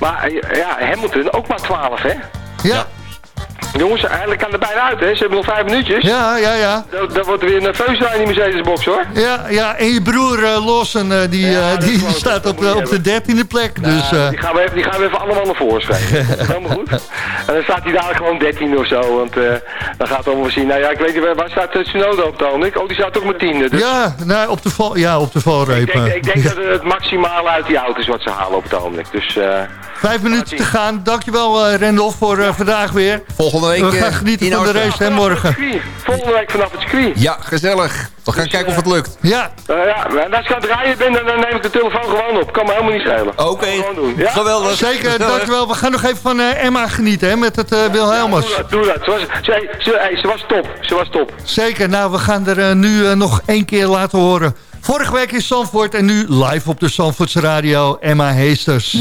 Maar ja, Hamilton ook maar 12, hè?
Ja.
Jongens, eigenlijk kan er bijna uit, hè? Ze hebben nog vijf minuutjes.
Ja, ja, ja.
Dan, dan wordt er weer nerveus daar in die Mercedes-box, hoor.
Ja, ja, en je broer uh, Lawson, uh, die, ja, uh, die, staat op, op de dertiende plek.
Nou,
dus,
die, gaan we even, die gaan we even allemaal naar voren schrijven. dat is helemaal goed. En dan staat hij daar gewoon dertiende of zo, want dan gaat het allemaal zien. Nou ja, ik weet niet, waar staat Tsunoda op het Oh, die staat ook met tiende. Dus...
Ja, nou, op de, val, ja, op de valreep.
Ik denk, ik denk dat het het maximale uit die auto's wat ze halen op het ogenblik. Dus...
Vijf minuten te gaan. Dankjewel uh, Rendel voor uh, vandaag weer.
Volgende
volgende week
We gaan
eh,
genieten
in
van de race, hè, morgen.
Volgende week vanaf het circuit.
Ja, gezellig. We gaan kijken of het lukt.
Ja.
Uh, ja, als ik aan het rijden ben, dan, neem ik de telefoon gewoon op. Kan me helemaal niet schelen.
Oké,
Gewoon doen. Ja?
geweldig.
Zeker,
Gezellig.
dankjewel. We gaan nog even van eh, Emma genieten hè, met het eh Wilhelmus.
Doe dat, doe dat. Ze was, ze, ze, hey, ze was top. Ze was top.
Zeker, nou we gaan er eh, nu eh, nog één keer laten horen. Vorige week in Zandvoort en nu live op de Zandvoortse radio Emma Heesters.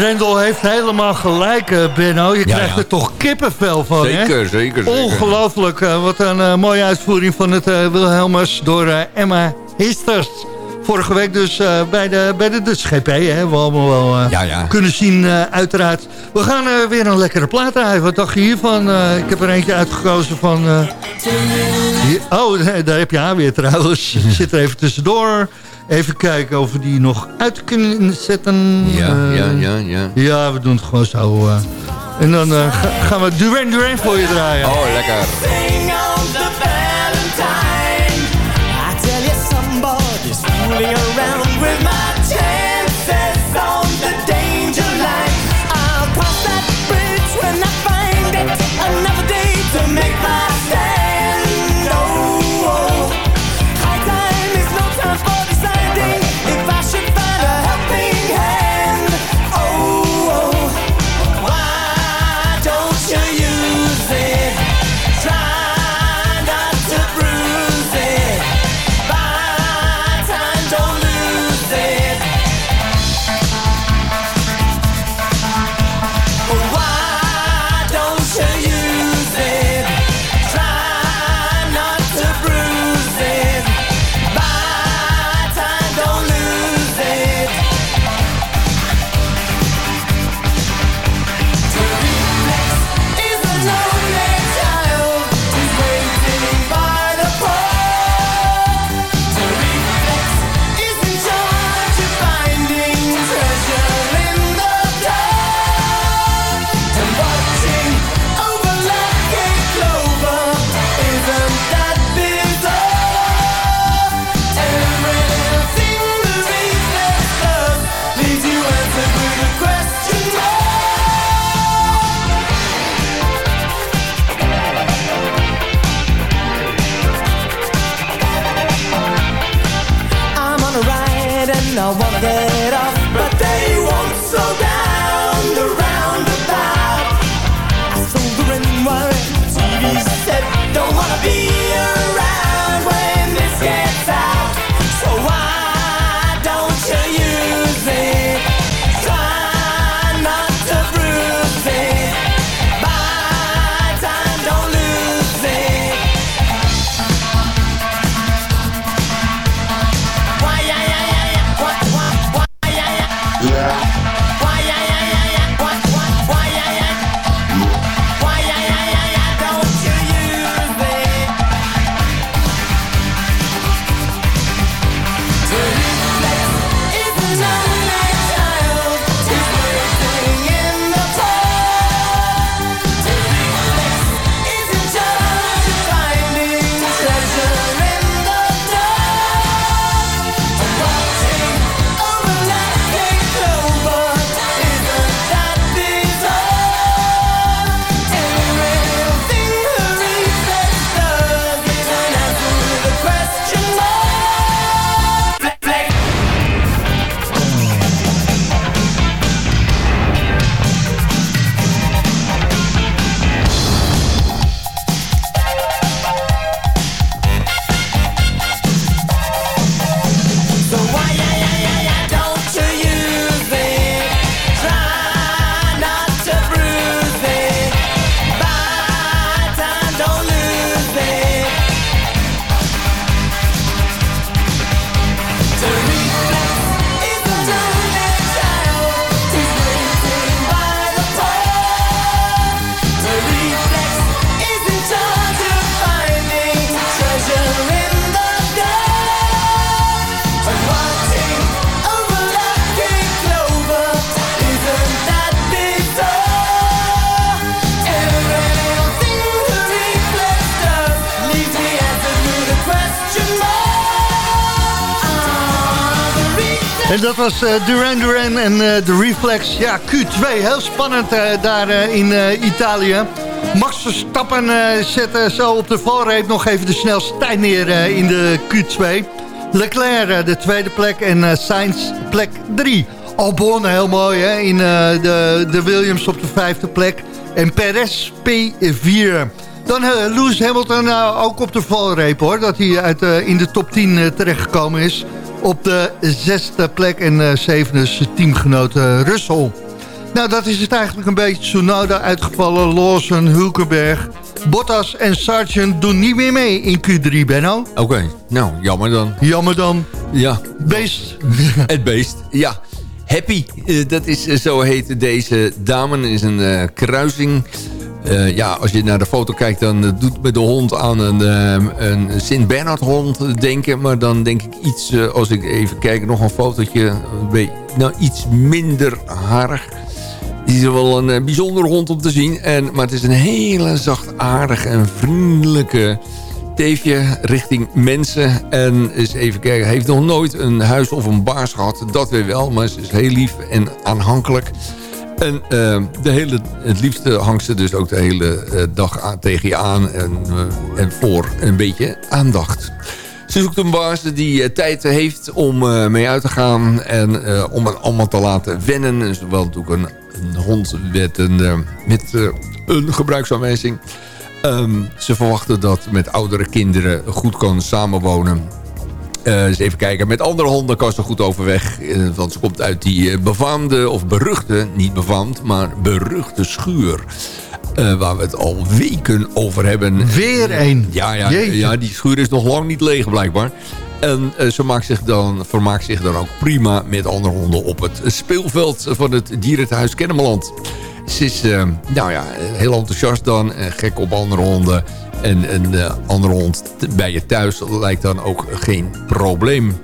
Rendel heeft helemaal gelijk, eh, Benno. Je krijgt
ja.
er toch kippenvel van, hè?
Zeker, zeker.
Ongelooflijk. eh, wat een eh, mooie uitvoering van het eh, Wilhelmus door Emma Histers. Vorige week dus bij, de, bij de Dutch GP, hè, we allemaal wel
Ja, ja.
kunnen zien, uiteraard. We gaan weer een lekkere plaat draaien. Wat dacht je hiervan? Ik heb er eentje uitgekozen van... oh, daar heb je haar weer trouwens. Zit er even tussendoor. Even kijken of we die nog uit kunnen zetten.
Ja,
Eh,
ja, ja, ja.
ja, we doen het gewoon zo. eh. En dan eh, ga- gaan we Duran Duran voor je draaien.
Oh, lekker.
I wanna
En dat was eh, Duran Duran en eh, de Reflex. Ja, Q2, heel spannend eh, daar eh, in eh, Italië. Max Verstappen eh, zette zo op de valreep nog even de snelste tijd neer eh, in de Q2. Leclerc eh, de tweede plek en eh, Sainz plek 3. Albon heel mooi hè, in eh, de, de Williams op de vijfde plek. En Perez P4. Dan eh, Lewis Hamilton eh, ook op de valreep hoor. Dat hij uit, eh, in de top 10 eh, terechtgekomen is. Op de zesde plek en eh, zevende teamgenoot eh, Russell. Nou, dat is het eigenlijk een beetje. Tsunoda uitgevallen, Lawson, Hulkenberg. Bottas en Sargent doen niet meer mee in Q3, Benno.
Oké, nou, jammer dan.
Jammer dan.
Ja.
Beest.
Het beest, ja. Happy, eh, dat is zo heet deze dame. Is een kruising. Eh, ja, als je naar de foto kijkt, dan eh, doet me de hond aan een, eh, een Sint-Bernard hond denken. Maar dan denk ik iets, als ik even kijk, nog een fotootje. nou, iets minder harig. Het is wel een bijzonder hond om te zien. En, maar het is een hele zachtaardige en vriendelijke teefje richting mensen. En eens even kijken, heeft nog nooit een huis of een baas gehad. Dat weer wel, maar ze is heel lief en aanhankelijk. En eh, de hele, het liefste hangt ze dus ook de hele eh, dag tegen je aan. En, eh, en voor een beetje aandacht. Ze zoekt een baas die eh, tijd heeft om mee uit te gaan. En om het allemaal te laten wennen. Dus wel natuurlijk een, een hond met een, met, een gebruiksaanwijzing. Ehm, ze verwachten dat met oudere kinderen goed kan samenwonen. Eh, eens even kijken. Met andere honden kan ze goed overweg. eh, want ze komt uit die eh, befaamde, of beruchte, niet befaamd, maar beruchte schuur. Waar we het al weken over hebben.
Weer één.
Ja, ja,
Jeetje.
ja, die schuur is nog lang niet leeg blijkbaar. En ze maakt zich dan, vermaakt zich dan ook prima met andere honden op het speelveld van het dierentehuis Kennemerland. Ze is eh, nou ja, heel enthousiast dan, gek op andere honden. En een andere hond bij je thuis lijkt dan ook geen probleem.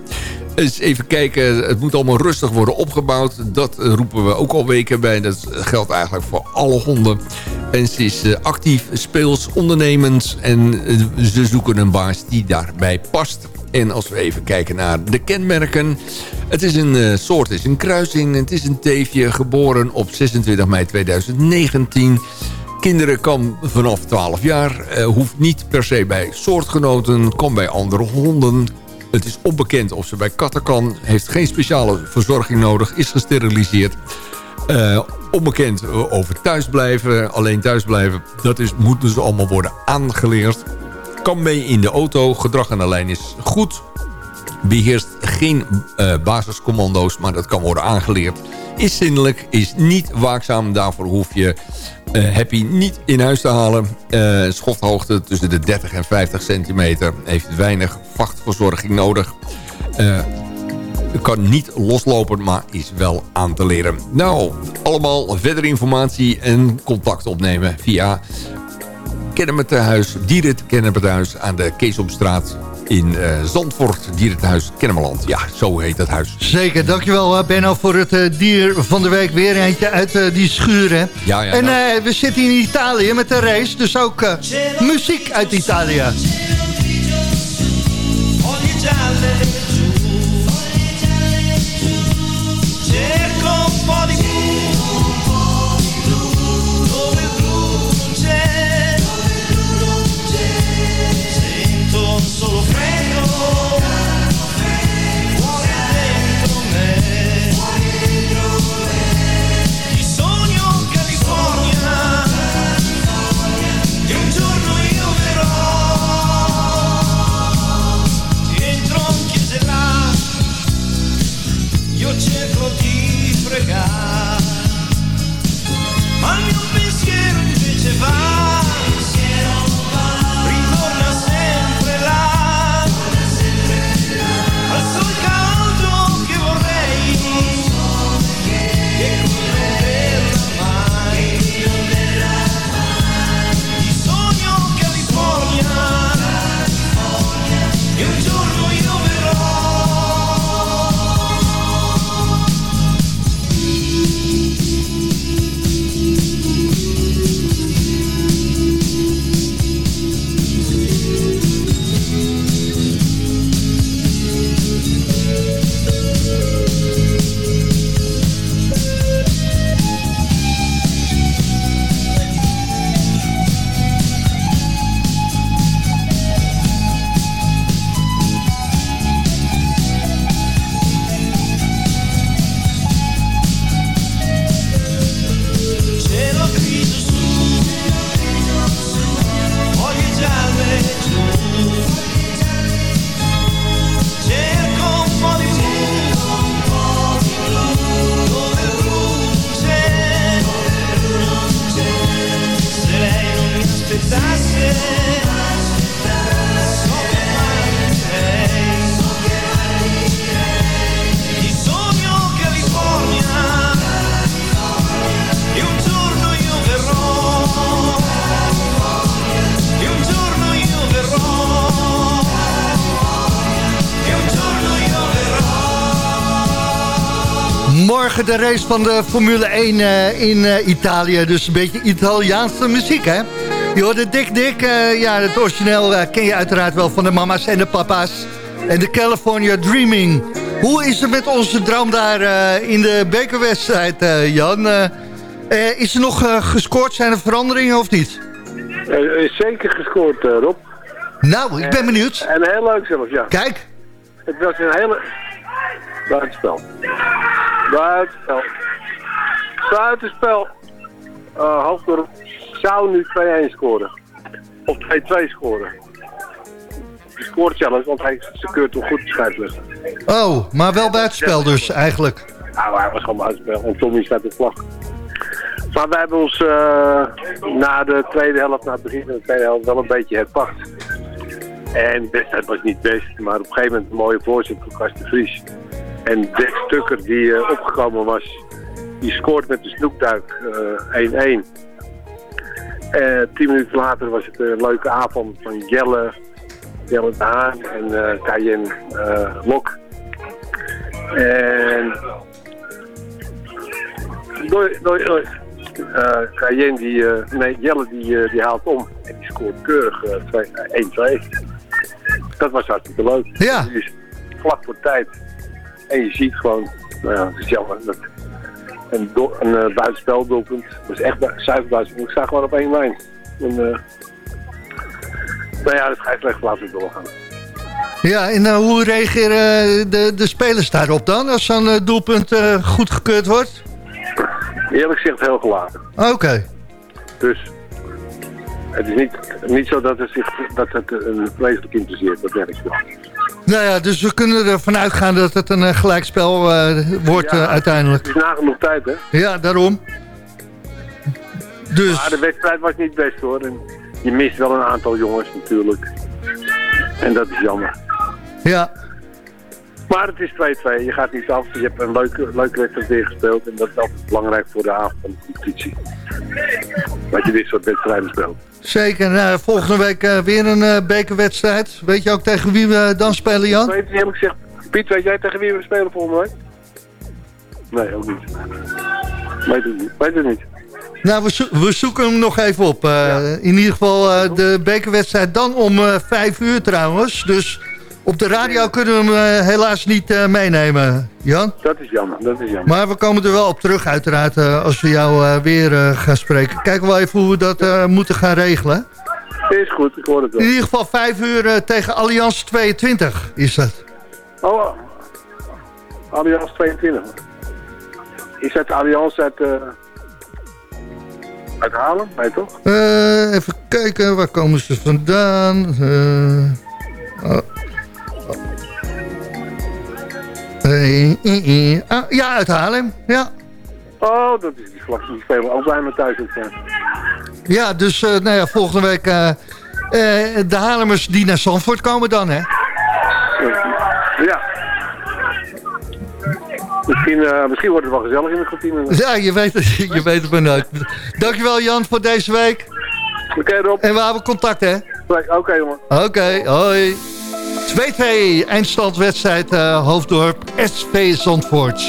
Eens even kijken, het moet allemaal rustig worden opgebouwd. Dat roepen we ook al weken bij. Dat geldt eigenlijk voor alle honden. En ze is eh, actief, speels, ondernemend. En eh, ze zoeken een baas die daarbij past. En als we even kijken naar de kenmerken. Het is een eh, soort, het is een kruising. Het is een teefje, geboren op 26 mei 2019. Kinderen kan vanaf 12 jaar. eh, hoeft niet per se bij soortgenoten. Kan bij andere honden. Het is onbekend of ze bij katten kan. Heeft geen speciale verzorging nodig. Is gesteriliseerd. Eh, onbekend over thuisblijven. Alleen thuisblijven. Dat is, moet dus allemaal worden aangeleerd. Kan mee in de auto. Gedrag aan de lijn is goed. Beheerst geen eh, basiscommando's. Maar dat kan worden aangeleerd. Is zindelijk. Is niet waakzaam. Daarvoor hoef je eh, Happy niet in huis te halen. Eh schofthoogte tussen de 30 en 50 centimeter. Heeft weinig vachtverzorging nodig. Eh, kan niet loslopen, maar is wel aan te leren. Nou, allemaal verdere informatie en contact opnemen via Kennemertehuis, Dierenkennemertehuis aan de Keesomstraat in eh, Zandvoort, Dierentehuis Kennemerland. Ja, zo heet het huis.
Zeker, dankjewel eh, Benno voor het eh, dier van de week. Weer eentje uit die schuren.
Ja, ja,
en
nou.
we zitten in Italië met de race, dus ook muziek uit Italië. De race van de Formule 1 eh, in eh, Italië. Dus een beetje Italiaanse muziek, hè? Je hoorde Dick Dick. eh, ja, het origineel ken je uiteraard wel van de mama's en de papa's. En de California Dreaming. Hoe is het met onze droom daar in de bekerwedstrijd, Jan? Is er nog gescoord? Zijn er veranderingen of niet?
Er is zeker gescoord, Rob.
Nou, ik ben benieuwd.
En heel leuk zelfs, ja.
Kijk.
Het was een hele... Buitenspel. Buitenspel. Buitenspel. Uh, Hoofddorp zou nu 2-1 scoren. Of 2-2 scoren. Hij scoort zelfs, want hij ze keurt hem goed scheidsrechter.
Oh, maar wel buitenspel dus eigenlijk.
Nou, hij was gewoon buitenspel. En Tommy staat op vlag. Maar wij hebben ons eh, na de tweede helft, na het begin van de tweede helft, wel een beetje herpakt. En de wedstrijd was niet best, maar op een gegeven moment een mooie voorzet van Kast de Vries. En Dick Stukker, die eh, opgekomen was, die scoort met de snoekduik eh, 1-1. Eh, tien minuten later was het een leuke avond van Jelle, Jelle Haan en eh Cayenne eh, Lok. En door, door eh, Cayenne die, eh, nee, Jelle die, eh, die haalt om en die scoort keurig eh, twee- eh, 1-2. Dat was hartstikke leuk.
Ja.
Is vlak voor tijd. En je ziet gewoon, nou ja, het is jammer, dat een, do- een buitenspeldoelpunt. Dat is echt bu- zuiver buitenspel. Ik sta gewoon op één lijn. En, eh, nou ja, de scheidsrechter laat het doorgaan.
Ja, en eh, hoe reageren de, de spelers daarop dan, als zo'n doelpunt goedgekeurd wordt?
Eerlijk gezegd heel gelaten.
Oké.
Dus het is niet, niet zo dat het, zich, dat het een vreselijk interesseert. Dat werkt wel.
Nou ja, dus we kunnen ervan uitgaan dat het een eh, gelijkspel eh, wordt
Ja,
eh, uiteindelijk.
Het is nagenoeg tijd, hè?
Ja, daarom. Dus,
Maar de wedstrijd was niet best, hoor. En je mist wel een aantal jongens, natuurlijk. En dat is jammer.
ja.
Maar het is 2-2. Je gaat niet af. Je hebt een leuke, leuke wedstrijd weer gespeeld. En dat is altijd belangrijk voor de avond van de competitie. Dat je dit soort wedstrijden speelt.
Zeker. Nou, volgende week eh, weer een eh, bekerwedstrijd. Weet je ook tegen wie we dan spelen, Jan?
Weet je eerlijk gezegd, Piet, weet jij tegen wie we spelen volgende week? Nee, ook niet. Weet het niet. Weet het niet.
Nou, we, zo- we zoeken hem nog even op. Eh, In ieder geval eh, de bekerwedstrijd dan om eh, vijf uur trouwens. Dus op de radio kunnen we hem eh, helaas niet eh, meenemen, Jan.
Dat is jammer, dat is jammer.
Maar we komen er wel op terug uiteraard eh, als we jou weer gaan spreken. Kijken we wel even hoe we dat moeten gaan regelen.
Is goed, ik hoor het
In
wel.
ieder geval vijf uur tegen Allianz 22 is dat.
Oh, Allianz 22. Is dat Allianz uit, eh uit Haarlem? Nee, toch?
Even kijken, waar komen ze vandaan? Oh. Ah, ja, uit Haarlem. Ja,
Oh, dat is die vlak. Die spelen ook bij me thuis. ook, ja.
ja dus eh, nou ja, volgende week eh, eh, de Haarlemmers die naar Zandvoort komen dan, hè?
Ja. Misschien, misschien wordt het wel gezellig in de kantine.
Ja, je weet het, je weet het maar nooit. Dankjewel Jan voor deze week.
Oké Rob.
En we houden contact, hè?
Oké jongen.
Oké, hoi. 2-2, eindstandwedstrijd eh, Hoofddorp, SV Zandvoort.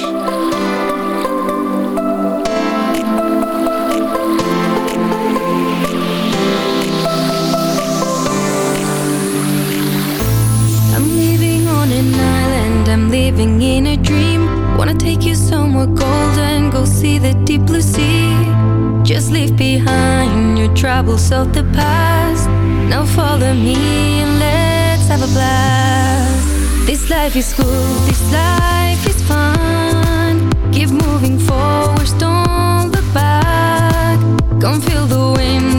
I'm living on an island, I'm living in a dream. Wanna take you somewhere golden, go see the deep blue sea. Just leave behind your troubles of the past. Now follow me and let's have a blast. This life is good, this life is fun. Keep moving forward, don't look back. Come feel the wind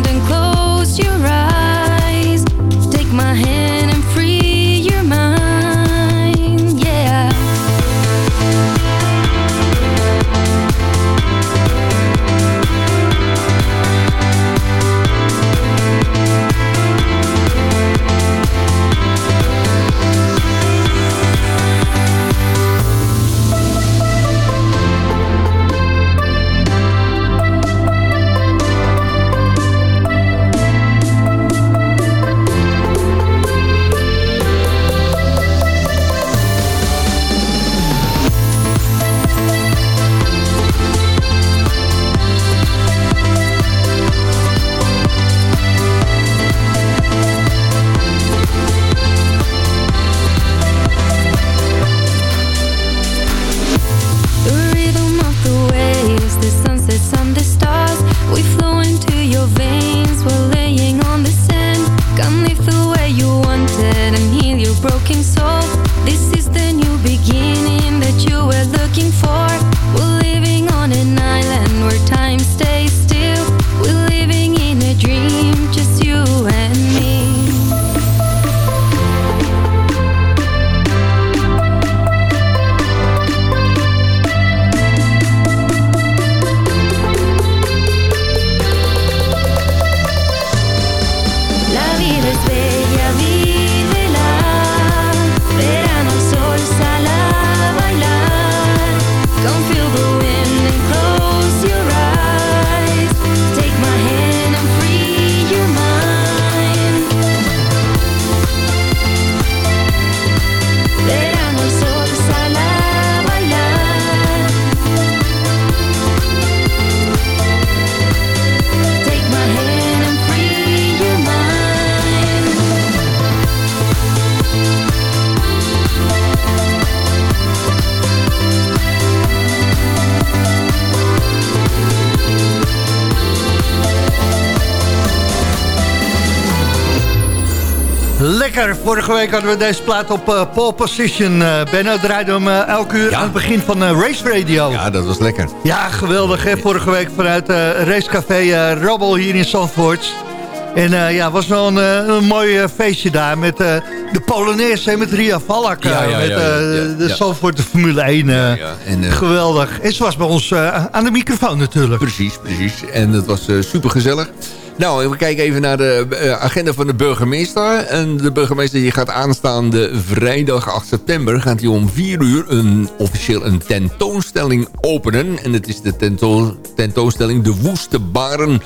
Vorige week hadden we deze plaat op eh, pole position. eh Benno draaide hem eh, elk uur aan het begin van Race Radio.
Ja, dat was lekker.
Ja, geweldig hè. Vorige week vanuit racecafé Robbel hier in Zandvoort. En ja, het was wel een, een mooi feestje daar met de Polonaise hè, met Ria Valak.
Ja, ja,
met
ja, ja, ja,
de
ja.
Zandvoort, de Formule 1. eh,
En,
geweldig. En ze was bij ons aan de microfoon natuurlijk.
Precies, precies. En het was super supergezellig. Nou, we kijken even naar de eh, agenda van de burgemeester. En de burgemeester die gaat aanstaande vrijdag 8 september... gaat hij om 4 uur een, officieel een tentoonstelling openen. En het is de tento tentoonstelling De Woeste Baren...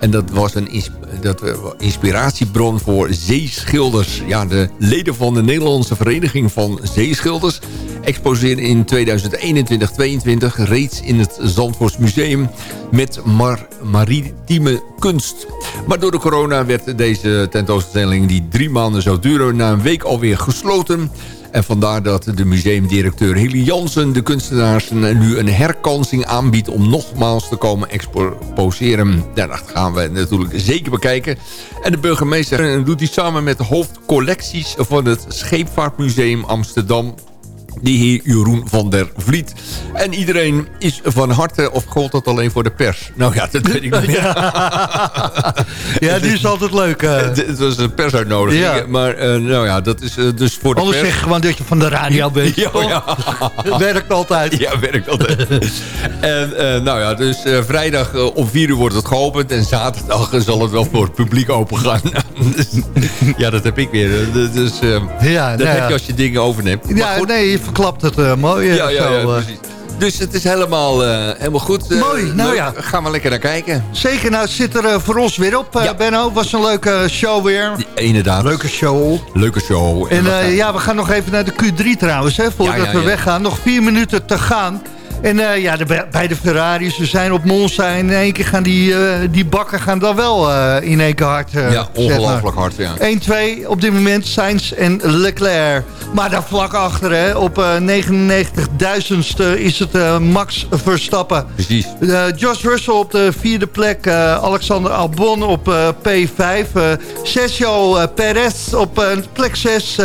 En dat was een eh, inspiratiebron voor zeeschilders. Ja, de leden van de Nederlandse Vereniging van Zeeschilders... exposeren in 2021-22 reeds in het Zandvoorts Museum... met mar maritieme kunst. Maar door de corona werd deze tentoonstelling... die drie maanden zou duren, na een week alweer gesloten... En vandaar dat de museumdirecteur Hilly Jansen de kunstenaars nu een herkansing aanbiedt om nogmaals te komen exposeren. Ja, dat gaan we natuurlijk zeker bekijken. En de burgemeester doet die samen met de hoofdcollecties van het Scheepvaartmuseum Amsterdam die heer Jeroen van der Vliet. En iedereen is van harte, of gold dat alleen voor de pers? Nou ja, dat weet ik niet meer.
Ja, die is altijd leuk. eh.
Het was een persuitnodiging.
Ja.
Maar eh, nou ja, dat is eh, dus voor de
Anders
pers.
zeg gewoon dat je van de radio bent.
Ja, ja.
Dat werkt altijd.
Ja, werkt altijd. en nou ja, dus vrijdag om 4 uur wordt het geopend. En zaterdag zal het wel voor het publiek open gaan. Dus, ja, dat heb ik weer. Dus
Ja,
dat
nou
heb
ja.
je als je dingen overneemt. Maar
Ja,
goed,
nee, verklapt het eh, mooi. eh,
ja, ja, ja,
eh.
precies. Dus het is helemaal, eh, helemaal goed. Eh,
Mooi, nou
leuk.
ja.
Gaan we lekker naar kijken.
Zeker, nou zit er voor ons weer op, eh, Benno. Was een leuke show weer.
Inderdaad.
Leuke show.
Leuke show.
En
we
eh,
gaan-
ja, we gaan nog even naar de Q3 trouwens, hè, voordat
Ja, ja,
we
ja.
weggaan. Nog vier minuten te gaan. En eh, ja, de, beide Ferraris, we zijn op Monza en in één keer gaan die, eh, die bakken gaan dan wel eh, in één keer hard.
ja,
zeg maar.
ongelooflijk hard, ja.
1-2 op dit moment, Sainz en Leclerc. Maar daar vlak achter, hè, op eh 99.000ste is het Max Verstappen.
Precies.
Josh Russell op de vierde plek. Alexander Albon op eh, P5. eh, Sergio Perez op plek 6.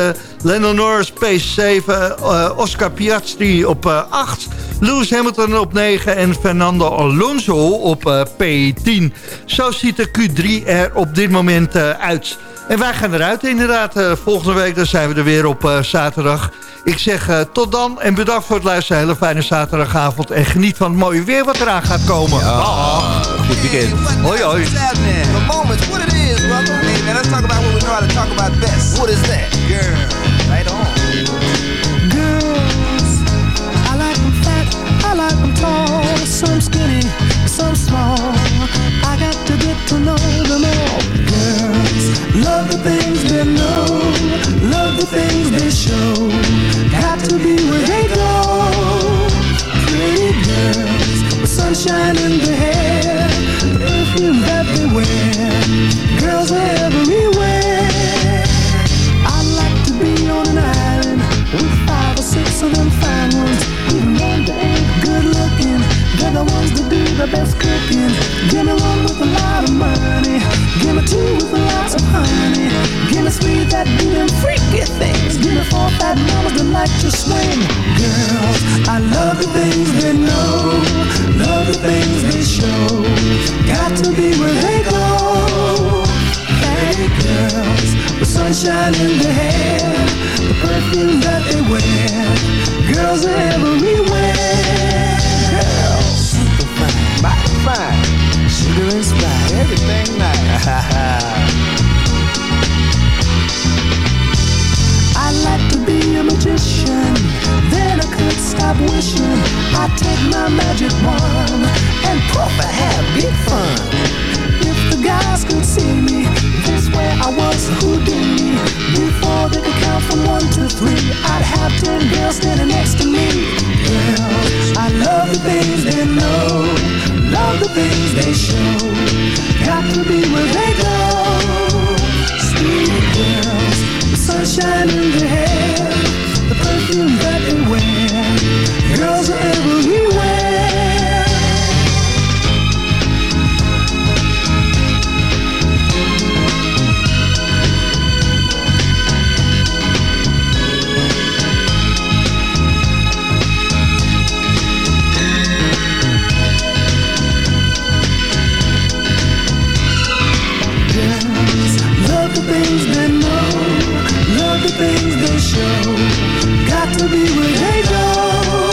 Lando Norris P7. eh, Oscar Piastri op eh, 8. Lewis Hamilton op 9. En Fernando Alonso op eh, P10. Zo ziet de Q3 er op dit moment eh, uit. En wij gaan eruit inderdaad. Eh, volgende week dan zijn we er weer op eh, zaterdag. Ik zeg eh, tot dan en bedankt voor het luisteren. Hele fijne zaterdagavond. En geniet van het mooie weer wat eraan gaat komen. Dag.
Goed weekend.
Hoi hoi.
The moment, what it is, brother. Hey, man, let's talk about what we know how to talk about best. What is that? Girl,
the things they show. Got to be where they go. Pretty girls with sunshine in their hair, the perfume that. Girls are everywhere. I like to be on an island with five or six of them fine ones. Even one that ain't good looking, they're the ones that do the best cooking. Give me one with a lot of money, give me two with lots of honey. Give me three that do them freaky swing. Girls, I love the things they know, love the things they show. Got to be where they go. Hey girls, with sunshine in their hair, the perfume that they wear. Girls are everywhere. Girls, super fine, body fine, sugar and spice, everything nice. stop wishing. I take my magic wand and poof, I have big fun. If the guys could see me, this way I was Houdini. Before they could count from one to three, I'd have ten girls standing next to me. Girls, I love the things they know, love the things they show. Got to be where they go. Sweet girls, the sunshine in their hair, the perfume. Girls are everywhere. Girls love the things they know, love the things they show. Got to be with hey girl.